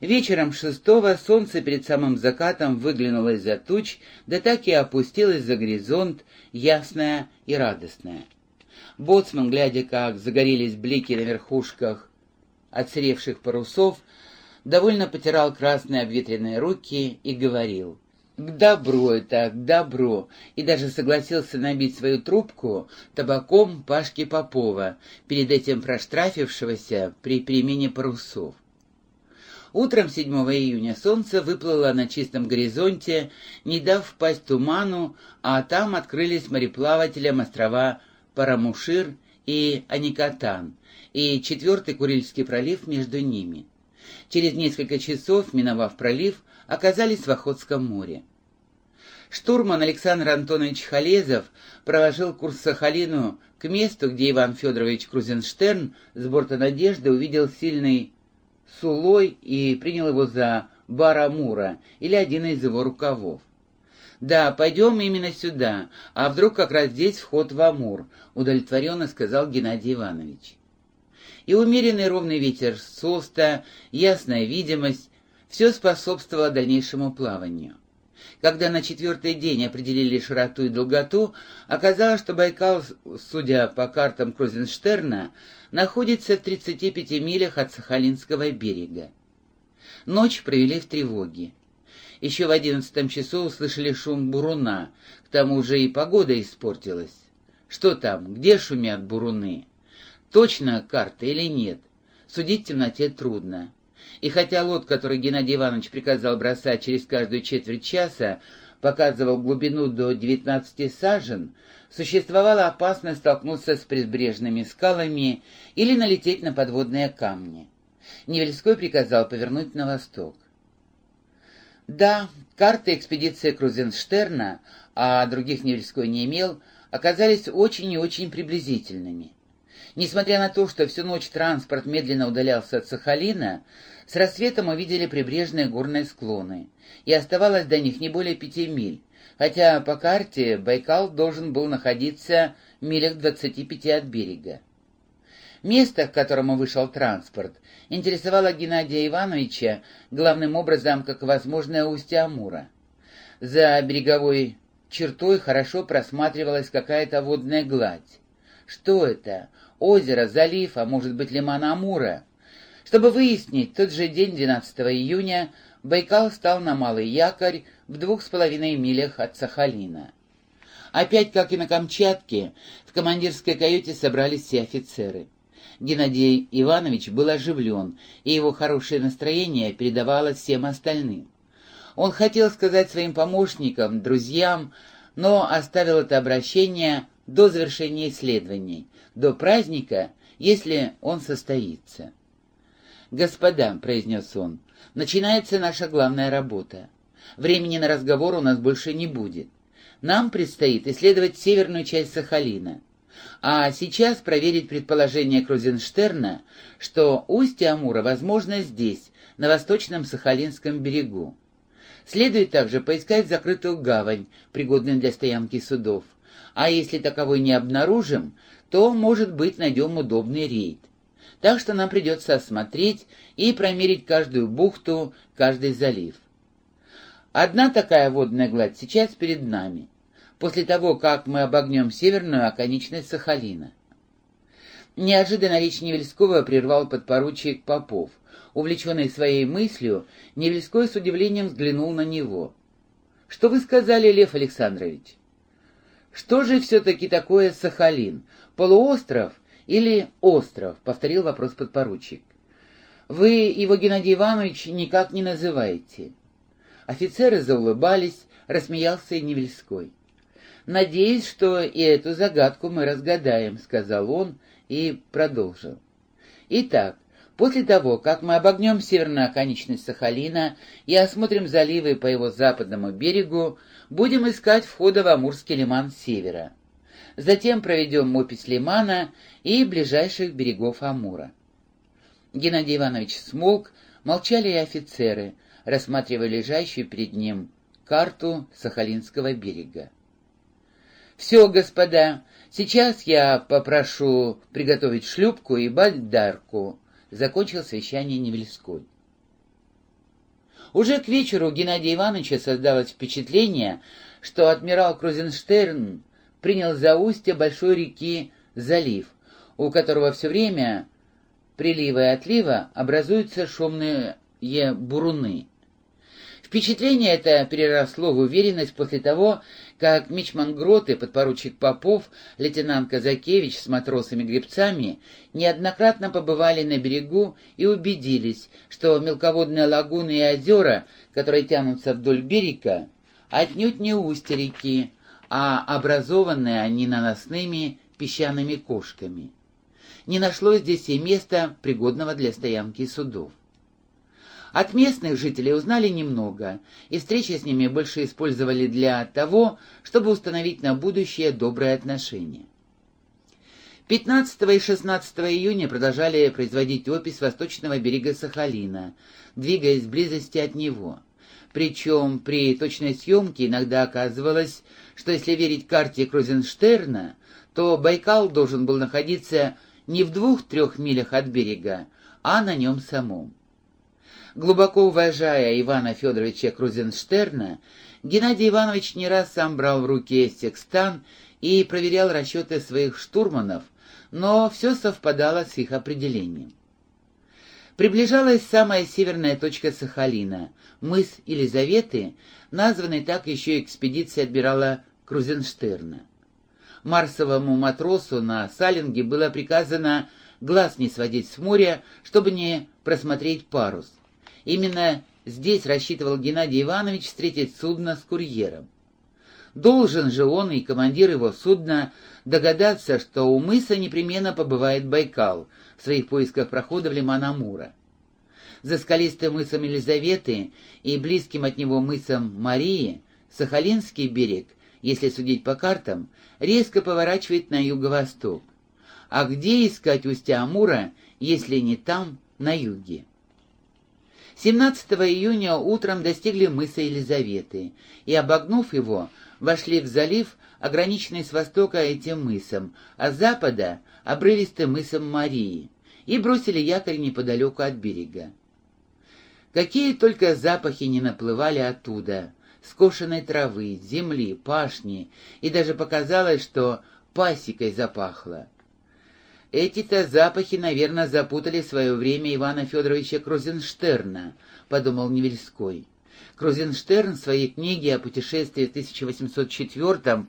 Вечером шестого солнце перед самым закатом выглянуло из-за туч, да так и опустилось за горизонт, ясное и радостное. Боцман, глядя, как загорелись блики на верхушках отсыревших парусов, довольно потирал красные обветренные руки и говорил «К добру это, к добру!» и даже согласился набить свою трубку табаком Пашки Попова, перед этим проштрафившегося при перемене парусов. Утром 7 июня солнце выплыло на чистом горизонте, не дав впасть туману, а там открылись мореплавателям острова Парамушир и Аникатан, и четвертый Курильский пролив между ними. Через несколько часов, миновав пролив, оказались в Охотском море. Штурман Александр Антонович Халезов проложил курс Сахалину к месту, где Иван Федорович Крузенштерн с борта «Надежды» увидел сильный Сулой и принял его за Барамура или один из его рукавов. «Да, пойдем именно сюда, а вдруг как раз здесь вход в Амур», — удовлетворенно сказал Геннадий Иванович. И умеренный ровный ветер с ясная видимость — все способствовало дальнейшему плаванию. Когда на четвертый день определили широту и долготу, оказалось, что Байкал, судя по картам Крузенштерна, находится в 35 милях от Сахалинского берега. Ночь провели в тревоге. Еще в одиннадцатом часу услышали шум буруна, к тому же и погода испортилась. Что там, где шумят буруны? Точно карта или нет? Судить в темноте трудно. И хотя лод, который Геннадий Иванович приказал бросать через каждую четверть часа, показывал глубину до 19 сажен, существовала опасность столкнуться с прибрежными скалами или налететь на подводные камни. Невельской приказал повернуть на восток. Да, карты экспедиции Крузенштерна, а других Невельской не имел, оказались очень и очень приблизительными. Несмотря на то, что всю ночь транспорт медленно удалялся от Сахалина, с рассветом увидели прибрежные горные склоны, и оставалось до них не более пяти миль, хотя по карте Байкал должен был находиться милях 25 от берега. Место, к которому вышел транспорт, интересовало Геннадия Ивановича главным образом как возможное устье Амура. За береговой чертой хорошо просматривалась какая-то водная гладь. Что это? Озеро, залив, а может быть лиман Амура? Чтобы выяснить, тот же день, 12 июня, Байкал стал на малый якорь в двух с половиной милях от Сахалина. Опять, как и на Камчатке, в командирской каюте собрались все офицеры. Геннадий Иванович был оживлен, и его хорошее настроение передавалось всем остальным. Он хотел сказать своим помощникам, друзьям, но оставил это обращение до завершения исследований, до праздника, если он состоится. «Господа», — произнес он, — «начинается наша главная работа. Времени на разговор у нас больше не будет. Нам предстоит исследовать северную часть Сахалина. А сейчас проверить предположение Крузенштерна, что устье Амура возможно здесь, на восточном Сахалинском берегу. Следует также поискать закрытую гавань, пригодную для стоянки судов. А если таковой не обнаружим, то, может быть, найдем удобный рейд. Так что нам придется осмотреть и промерить каждую бухту, каждый залив. Одна такая водная гладь сейчас перед нами после того, как мы обогнем северную оконечность Сахалина. Неожиданно речь Невельского прервал подпоручик Попов. Увлеченный своей мыслью, Невельской с удивлением взглянул на него. «Что вы сказали, Лев Александрович?» «Что же все-таки такое Сахалин? Полуостров или остров?» — повторил вопрос подпоручик. «Вы его, Геннадий Иванович, никак не называете». Офицеры заулыбались, рассмеялся и Невельской. «Надеюсь, что и эту загадку мы разгадаем», — сказал он и продолжил. «Итак, после того, как мы обогнем северную оконечность Сахалина и осмотрим заливы по его западному берегу, будем искать входа в Амурский лиман севера. Затем проведем опись лимана и ближайших берегов Амура». Геннадий Иванович смолк, молчали и офицеры, рассматривая лежащую перед ним карту Сахалинского берега. «Все, господа, сейчас я попрошу приготовить шлюпку и бальдарку», — закончил совещание Невельской. Уже к вечеру у Геннадия Ивановича создалось впечатление, что адмирал Крузенштерн принял за устье большой реки залив, у которого все время прилива и отлива образуются шумные буруны. Впечатление это переросло в уверенность после того, как мичман Гроты, подпоручик Попов, лейтенант Казакевич с матросами-гребцами неоднократно побывали на берегу и убедились, что мелководные лагуны и озера, которые тянутся вдоль берега, отнюдь не устья реки, а образованные они наносными песчаными кошками. Не нашлось здесь и места, пригодного для стоянки судов. От местных жителей узнали немного, и встречи с ними больше использовали для того, чтобы установить на будущее добрые отношения. 15 и 16 июня продолжали производить опись восточного берега Сахалина, двигаясь в близости от него. Причем при точной съемке иногда оказывалось, что если верить карте Крузенштерна, то Байкал должен был находиться не в двух-трех милях от берега, а на нем самом. Глубоко уважая Ивана Федоровича Крузенштерна, Геннадий Иванович не раз сам брал в руки секстан и проверял расчеты своих штурманов, но все совпадало с их определением. Приближалась самая северная точка Сахалина, мыс Елизаветы, названный так еще экспедиция адмирала Крузенштерна. Марсовому матросу на Салинге было приказано глаз не сводить с моря, чтобы не просмотреть парус. Именно здесь рассчитывал Геннадий Иванович встретить судно с курьером. Должен же он и командир его судна догадаться, что у мыса непременно побывает Байкал в своих поисках прохода в лиман Амура. За скалистым мысом Елизаветы и близким от него мысом Марии Сахалинский берег, если судить по картам, резко поворачивает на юго-восток. А где искать устья Амура, если не там, на юге? 17 июня утром достигли мыса Елизаветы и, обогнув его, вошли в залив, ограниченный с востока этим мысом, а с запада — обрывистым мысом Марии, и бросили якорь неподалеку от берега. Какие только запахи не наплывали оттуда — скошенной травы, земли, пашни, и даже показалось, что пасекой запахло. Эти-то запахи, наверное, запутали в свое время Ивана Федоровича Крузенштерна, подумал Невельской. Крузенштерн в своей книге о путешествии в 1804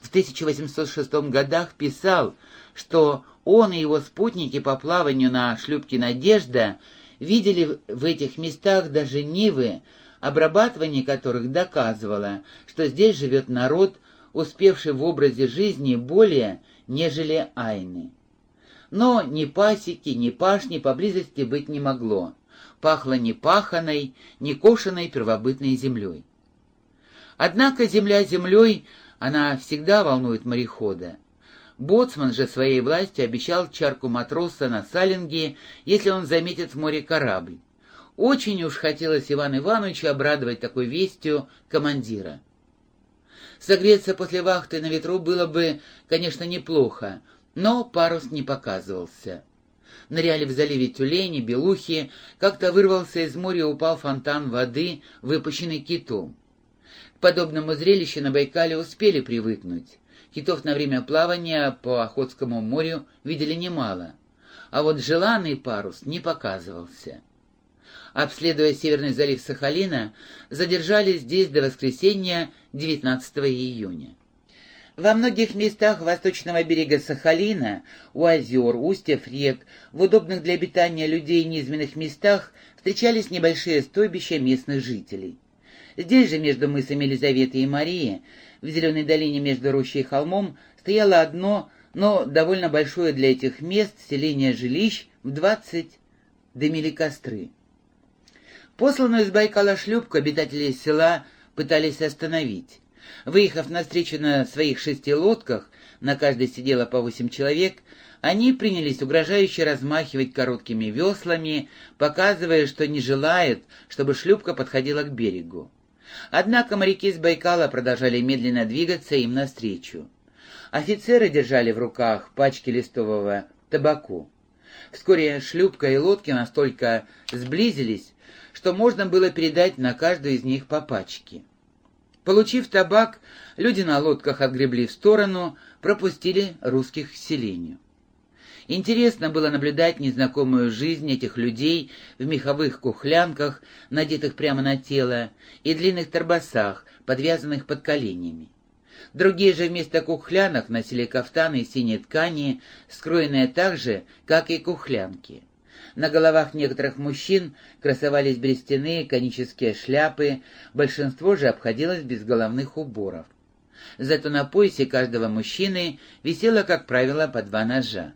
в 1806 годах писал, что он и его спутники по плаванию на шлюпке «Надежда» видели в этих местах даже нивы, обрабатывание которых доказывало, что здесь живет народ, успевший в образе жизни более, нежели айны. Но ни пасеки, ни пашни поблизости быть не могло. Пахло ни паханой, ни кошенной первобытной землей. Однако земля землей, она всегда волнует морехода. Боцман же своей властью обещал чарку матроса на салинге, если он заметит в море корабль. Очень уж хотелось Ивану Ивановичу обрадовать такой вестью командира. Согреться после вахты на ветру было бы, конечно, неплохо, но парус не показывался. Ныряли в заливе тюлени, белухи, как-то вырвался из моря упал фонтан воды, выпущенный китом. К подобному зрелищу на Байкале успели привыкнуть. Китов на время плавания по Охотскому морю видели немало, а вот желанный парус не показывался. Обследуя Северный залив Сахалина, задержались здесь до воскресенья 19 июня. Во многих местах восточного берега Сахалина, у озер, устьев рек, в удобных для обитания людей низменных местах встречались небольшие стойбища местных жителей. Здесь же, между мысами Елизаветы и Марии, в зеленой долине между рощей и холмом, стояло одно, но довольно большое для этих мест селение жилищ в двадцать дымили костры. Посланную из Байкала шлюпку обитатели села пытались остановить. Выехав навстречу на своих шести лодках, на каждой сидело по восемь человек, они принялись угрожающе размахивать короткими веслами, показывая, что не желают, чтобы шлюпка подходила к берегу. Однако моряки с Байкала продолжали медленно двигаться им навстречу. Офицеры держали в руках пачки листового табаку. Вскоре шлюпка и лодки настолько сблизились, что можно было передать на каждую из них по пачке. Получив табак, люди на лодках отгребли в сторону, пропустили русских к селению. Интересно было наблюдать незнакомую жизнь этих людей в меховых кухлянках, надетых прямо на тело, и длинных торбосах, подвязанных под коленями. Другие же вместо кухлянок носили кафтаны из синей ткани, скроенные так же, как и кухлянки. На головах некоторых мужчин красовались берестяные конические шляпы, большинство же обходилось без головных уборов. Зато на поясе каждого мужчины висело, как правило, по два ножа.